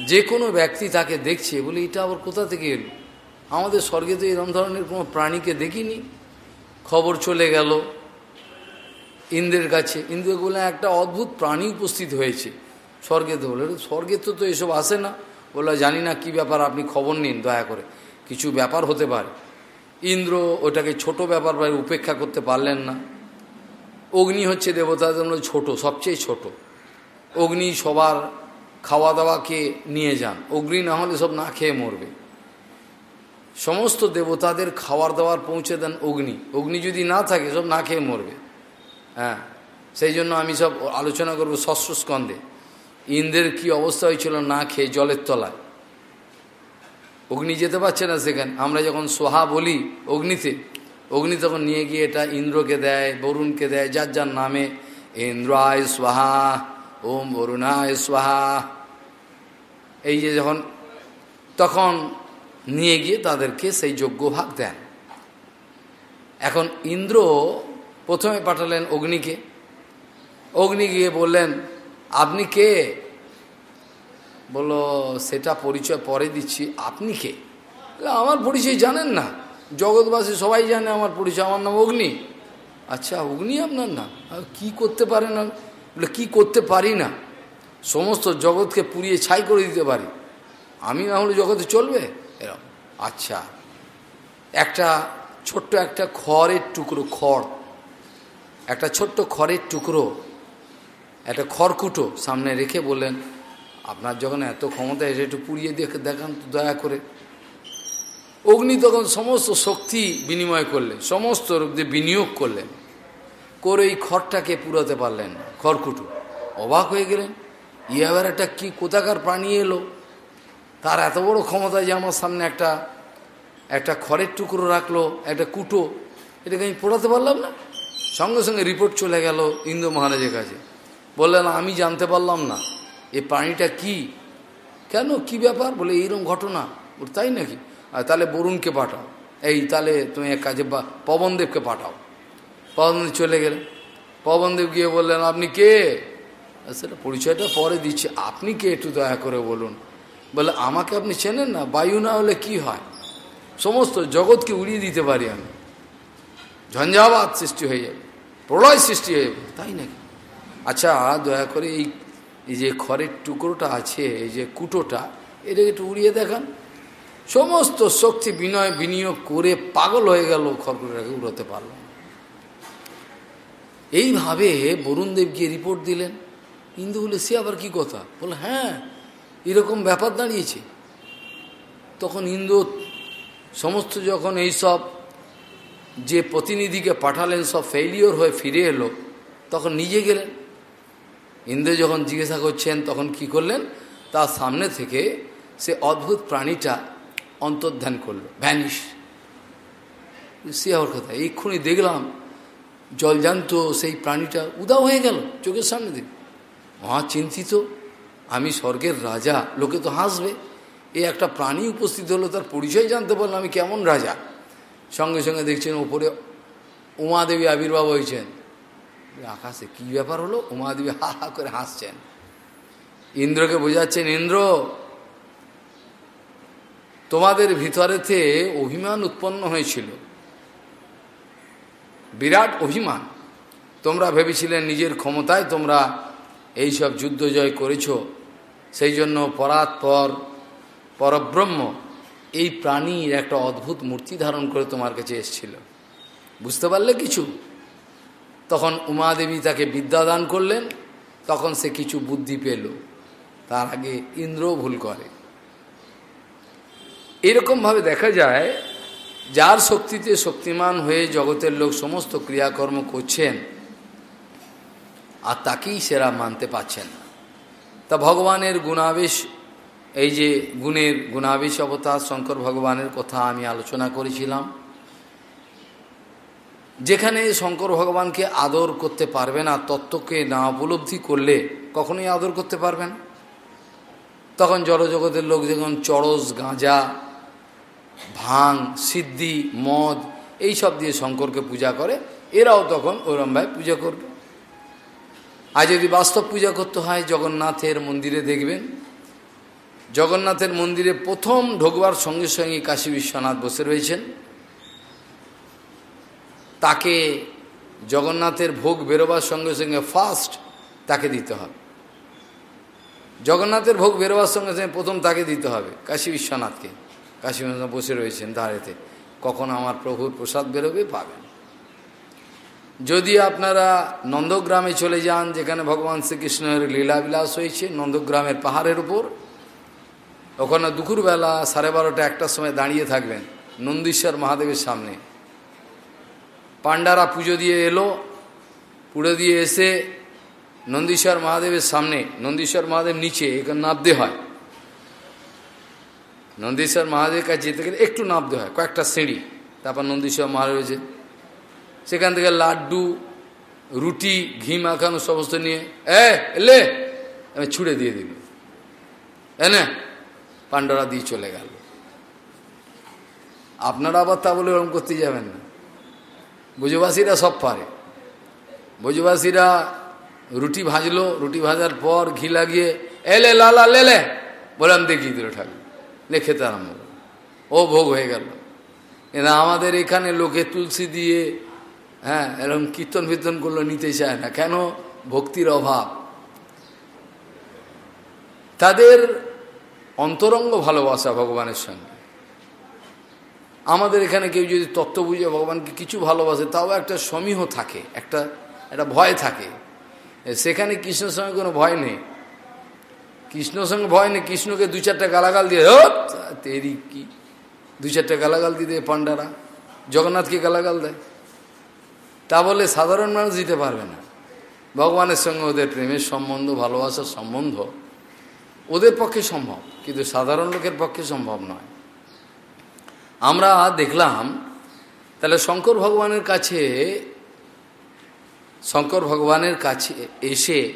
যে কোনো ব্যক্তি তাকে দেখছে বলে, এটা আবার কোথা থেকে এলো? আমাদের স্বর্গে তো এরকম ধরনের কোনো প্রাণীকে দেখিনি। খবর চলে গেল ইন্দ্রের কাছে। ইন্দ্র বলে একটা অদ্ভুত প্রাণী উপস্থিত হয়েছে স্বর্গে তো। বলে, স্বর্গে তো তো এসব আসে না। বলল, জানি না কি ব্যাপার, আপনি খবর নিন দয়া করে। কিছু ব্যাপার হতে পারে। ইন্দ্র ওটাকে ছোট ব্যাপার উপেক্ষা করতে পারলেন না। অগ্নি হচ্ছে দেবতাদের জন্য ছোট, সবচেয়ে ছোট। অগ্নি সবার খাওয়া দাওয়াকে নিয়ে যান। অগ্নি না হলে সব না খেয়ে মরবে। সমস্ত দেবতাদের খাওয়ার দাওয়ার পৌঁছে দেন অগ্নি। অগ্নি যদি না থাকে, সব না খেয়ে মরবে। হ্যাঁ সেই জন্য আমি সব আলোচনা করব ষষ্ঠ স্কন্ধে ইন্দ্রের কি অবস্থা হয়েছিল না খেয়ে জলের তলায়। অগ্নি যেতে পারছে না সেখানে। আমরা যখন সোহা বলি অগ্নিতে, অগ্নি তখন নিয়ে গিয়ে এটা ইন্দ্রকে দেয়, বরুণকে দেয়, যার যার নামে ইন্দ্রায় স্বাহা, ওম বরুণায় স্বাহা। এই যে যখন, তখন নিয়ে গিয়ে তাদেরকে সেই যোগ্য ভাগ দেন। এখন ইন্দ্র প্রথমে পাঠালেন অগ্নিকে। অগ্নি গিয়ে বললেন, আপনি কে? বলল, সেটা পরিচয় পরে দিচ্ছি। আপনি কে? আমার পরিচয় জানেন না। জগৎবাসী সবাই জানে আমার পরিচয়। আমার নাম অগ্নি। আচ্ছা অগ্নি আপনার নাম? কি করতে পারে না? বলে, কী করতে পারি না? সমস্ত জগৎকে পুড়িয়ে ছাই করে দিতে পারি। আমি না হলে জগতে চলবে? এরকম আচ্ছা একটা ছোট্ট একটা খড়ের টুকরো, খড়। একটা ছোট্ট খড়ের টুকরো, একটা খড়কুটো সামনে রেখে বললেন, আপনার যখন এত ক্ষমতা এসে একটু পুড়িয়ে দেখে দেখান তো দয়া করে। অগ্নি তখন সমস্ত শক্তি বিনিময় করলেন, সমস্ত রূপ দিয়ে বিনিয়োগ করলেন। করে এই খড়টাকে পুরোতে পারলেন, খড়কুটো। অবাক হয়ে গেলেন ই আবার একটা কী কোথাকার প্রাণী এলো? তার এত বড় ক্ষমতা যে আমার সামনে একটা একটা খড়ের টুকরো রাখল, একটা কুটো। এটাকে আমি পোড়াতে পারলাম না। সঙ্গে সঙ্গে রিপোর্ট চলে গেল ইন্দু মহারাজের কাছে। বললেন, আমি জানতে পারলাম না। এ প্রাণীটা কি? কেন? কি ব্যাপার? বলে, এইরকম ঘটনা। তাই নাকি? আর তাহলে বরুণকে পাঠাও। এই, তাহলে তুমি এক কাজে পবনদেবকে পাঠাও। পবনদেব চলে গেলে পবনদেব গিয়ে বললেন, আপনি কে? সেটা পরিচয়টা পরে দিচ্ছি। আপনি কে? একটু দয়া করে বলুন। বলে, আমাকে আপনি চেনেন না? বায়ু না হলে কি হয়? সমস্ত জগৎকে উড়িয়ে দিতে পারি আমি। ঝঞ্ঝাবাদ সৃষ্টি হয়ে যাবে, প্রলয় সৃষ্টি হয়ে যাবে, তাই নাকি? আচ্ছা দয়া করে এই এই যে খড়ের টুকরোটা আছে, এই যে কুটোটা, এটাকে একটু উড়িয়ে দেখান। সমস্ত শক্তি বিনয়, বিনিয়োগ করে পাগল হয়ে গেল, খড়কুটোটাকে উড়োতে পারল এইভাবে বরুণদেব গিয়ে রিপোর্ট দিলেন। ইন্দু বলে সে আবার কি কথা? বলে হ্যাঁ এরকম ব্যাপার দাঁড়িয়েছে। তখন ইন্দু সমস্ত যখন এই সব যে প্রতিনিধিকে পাঠালেন, সব ফেইলিওর হয়ে ফিরে এলো, তখন নিজে গেলেন। ইন্দ্র যখন জিজ্ঞাসা করছেন, তখন কি করলেন? তার সামনে থেকে সে অদ্ভুত প্রাণীটা অন্তর্ধান করল ভ্যানিশ সে আমার কথা এইক্ষুনি দেখলাম জলজান্ত সেই প্রাণীটা উদাও হয়ে গেল চোখের সামনে দিকে মহা চিন্তিত। আমি স্বর্গের রাজা, লোকে তো হাসবে। এ একটা প্রাণী উপস্থিত হলো, তার পরিচয় জানতে পারলাম আমি কেমন রাজা। সঙ্গে সঙ্গে দেখছেন ওপরে উমাদেবী আবির্ভাব হয়েছেন। আকাশে কি ব্যাপার হলো? উমাদেবী হা হা করে হাসছেন। ইন্দ্রকে বোঝাচ্ছেন, ইন্দ্র, তোমাদের ভিতরেতে অভিমান উৎপন্ন হয়েছিল। বিরাট অভিমান। তোমরা ভেবেছিলেন নিজের ক্ষমতায় তোমরা এইসব যুদ্ধ জয় করেছ। সেই জন্য পরাৎপর পরব্রহ্ম এই প্রাণীর একটা অদ্ভুত মূর্তি ধারণ করে তোমার কাছে এসেছিল। বুঝতে পারলে কিছু? তখন উমাদেবী তাকে বিদ্যা দান করলেন, তখন সে কিছু বুদ্ধি পেল। তার আগে ইন্দ্র ভুল করে। এরকমভাবে দেখা যায়, যার শক্তিতে শক্তিমান হয়ে জগতের লোক সমস্ত ক্রিয়াকর্ম করছেন, আর তাকেই সেরা মানতে পাচ্ছেন না। তা ভগবানের গুণাবেশ, এই যে গুণের গুণাবেশ অবতার শঙ্কর ভগবানের কথা আমি আলোচনা করেছিলাম, যেখানে শঙ্কর ভগবানকে আদর করতে পারবে না, তত্ত্বকে না উপলব্ধি করলে কখনোই আদর করতে পারবে না। তখন জড়জগতের লোক যখন চড়স, গাঁজা, ভাং, সিদ্ধি, মদ, এই সব দিয়ে শঙ্করকে পূজা করে, এরাও তখন ওরমভাবে পূজা করবে। আর যদি বাস্তব পূজা করতে হয়, জগন্নাথের মন্দিরে দেখবেন। জগন্নাথের মন্দিরে প্রথম ঢোকবার সঙ্গে সঙ্গে কাশী বিশ্বনাথ বসে রয়েছেন। তাকে জগন্নাথের ভোগ বেরোবার সঙ্গে সঙ্গে ফার্স্ট তাকে দিতে হবে। জগন্নাথের ভোগ বেরোবার সঙ্গে সঙ্গে প্রথম তাকে দিতে হবে, কাশী বিশ্বনাথকে। কাশী বিশ্বনাথ বসে রয়েছেন ধারেতে। কখন আমার প্রভুর প্রসাদ বেরোবে, পাবেন। যদি আপনারা নন্দগ্রামে চলে যান, যেখানে ভগবান শ্রীকৃষ্ণের লীলাবিলাস হয়েছে, নন্দগ্রামের পাহাড়ের উপর, ওখানে দুপুরবেলা সাড়ে বারোটা একটার সময় দাঁড়িয়ে থাকবেন নন্দীশ্বর মহাদেবের সামনে। পাণ্ডারা পুজো দিয়ে এলো, পুজো দিয়ে এসে নন্দীশ্বর মহাদেবের সামনে, নন্দীশ্বর মহাদেব নিচে, এখানে নাবতে হয়। নন্দীশ্বর মহাদেবের কাছে যেতে গেলে একটু নাবতে হয়, কয়েকটা সিঁড়ি, তারপর নন্দীশ্বর মহাদেব সেখান থেকে লাড্ডু, রুটি, ঘি, মাখানো সমস্ত নিয়ে, এ, এলে, আমি ছুড়ে দিয়ে দিবি। এনে পাণ্ডরা দিয়ে চলে গেল। আপনারা আবার তা বলে ওরম করতে যাবেন না। বুঝবাসীরা সব পারে। বুঝবাসীরা রুটি ভাজলো, রুটি ভাজার পর ঘি লাগিয়ে এলে লালা লেলে বললাম দেখিয়ে দিল ঠাকুর। লে খেতে আরম্ভ ও ভোগ হয়ে গেল। আমাদের এখানে লোকে তুলসী দিয়ে হ্যাঁ এরকম কীর্তন ফীর্তন করল নিতে চায় না। কেন? ভক্তির অভাব। তাদের অন্তরঙ্গ ভালোবাসা ভগবানের সঙ্গে। আমাদের এখানে কেউ যদি তত্ত্ব বুঝে ভগবানকে কিছু ভালোবাসে, তাও একটা সমীহ থাকে, একটা একটা ভয় থাকে। সেখানে কৃষ্ণের সঙ্গে কোনো ভয় নেই। কৃষ্ণর সঙ্গে ভয় নেই, কৃষ্ণকে দু চারটা গালাগাল দিয়ে তেরি কি? দু চারটা গালাগাল দিয়ে দেয় পাণ্ডারা। জগন্নাথকে গালাগাল দেয়। তা বলে সাধারণ মানুষ দিতে পারবে না। ভগবানের সঙ্গে ওদের প্রেমের সম্বন্ধ, ভালোবাসার সম্বন্ধ ওদের পক্ষে সম্ভব, কিন্তু সাধারণ লোকের পক্ষে সম্ভব নয়। আমরা দেখলাম, তাহলে শঙ্কর ভগবানের কাছে, শঙ্কর ভগবানের কাছে এসে,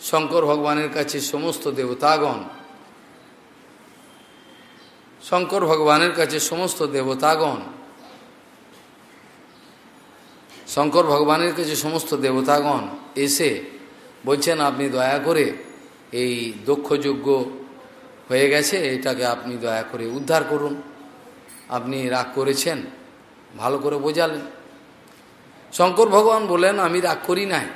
শঙ্কর ভগবানের কাছে সমস্ত দেবতাগণ, শঙ্কর ভগবানের কাছে সমস্ত দেবতাগণ শঙ্কর ভগবানের কাছে সমস্ত দেবতাগণ এসে বলছেন, আপনি দয়া করে এই দক্ষযোগ্য হয়ে গেছে, এটাকে আপনি দয়া করে উদ্ধার করুন। আপনি রাগ করেছেন, ভালো করে বোঝালেন। শঙ্কর ভগবান বলেন আমি রাগ করি নাই।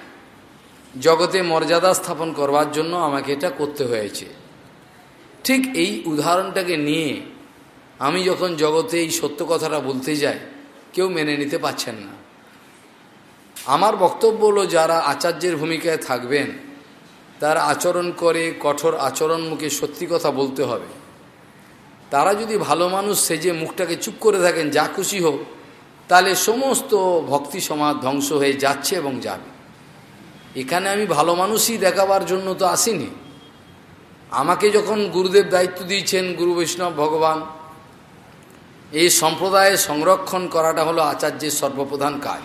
জগতে মর্যাদা স্থাপন করবার জন্য আমাকে এটা করতে হয়েছে। ঠিক এই উদাহরণটাকে নিয়ে আমি যখন জগতে এই সত্য কথাটা বলতে যাই, কেউ মেনে নিতে পারছেন না। আমার বক্তব্য হলো, যারা আচার্যের ভূমিকায় থাকবেন, তার আচরণ করে কঠোর আচরণ মুখে সত্যি কথা বলতে হবে। তারা যদি ভালো মানুষ সেজে মুখটাকে চুপ করে থাকেন, যা খুশি হোক, তাহলে সমস্ত ভক্তি সমাজ ধ্বংস হয়ে যাচ্ছে এবং যাবে। এখানে আমি ভালো মানুষই দেখাবার জন্য তো আসিনি। আমাকে যখন গুরুদেব দায়িত্ব দিয়েছেন, গুরু বৈষ্ণব ভগবান, এই সম্প্রদায়ের সংরক্ষণ করাটা হলো আচার্যের সর্বপ্রধান কাজ।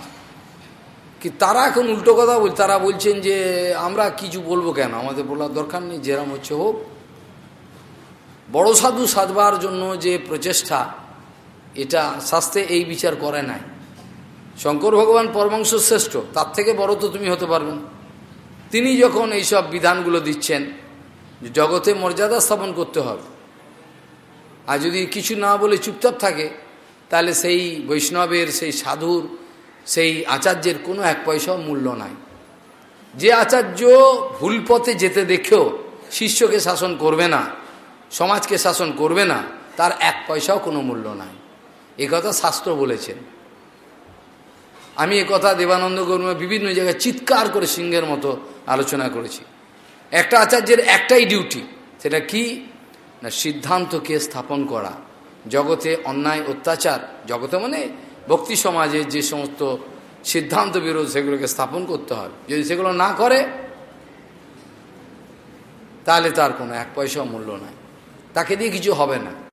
কি তারা এখন উল্টো কথা বল, তারা বলছেন যে আমরা কিছু বলব কেন? আমাদের বলার দরকার নেই, যেরম হচ্ছে হোক। বড় সাধু সাধবার জন্য যে প্রচেষ্টা, এটা শাস্ত্রে এই বিচার করে নাই। শঙ্কর ভগবান পরমাংশ শ্রেষ্ঠ, তার থেকে বড় তো তুমি হতে পারবেন তিনি যখন এইসব বিধানগুলো দিচ্ছেন জগতে মর্যাদা স্থাপন করতে হবে, আর যদি কিছু না বলে চুপচাপ থাকে, তাহলে সেই বৈষ্ণবের, সেই সাধুর সেই আচার্যের কোনো এক পয়সাও মূল্য নাই। যে আচার্য ভুল পথে যেতে দেখেও শিষ্যকে শাসন করবে না, সমাজকে শাসন করবে না, তার এক পয়সাও কোনো মূল্য নাই। কথা শাস্ত্র বলেছেন। আমি কথা দেবানন্দ গৌরমা বিভিন্ন জায়গায় চিৎকার করে সিংহের মতো আলোচনা করেছি। একটা আচার্যের একটাই ডিউটি, সেটা কি? না, সিদ্ধান্তকে স্থাপন করা। জগতে অন্যায়, অত্যাচার, জগতে মানে ভক্তি সমাজে যে সমস্ত সিদ্ধান্ত বিরোধ সেগুলোকে স্থাপন করতে হবে। যদি সেগুলো না করে, তাহলে তার কোনো এক পয়সা মূল্য নাই। তাকে দিয়ে কিছু হবে না।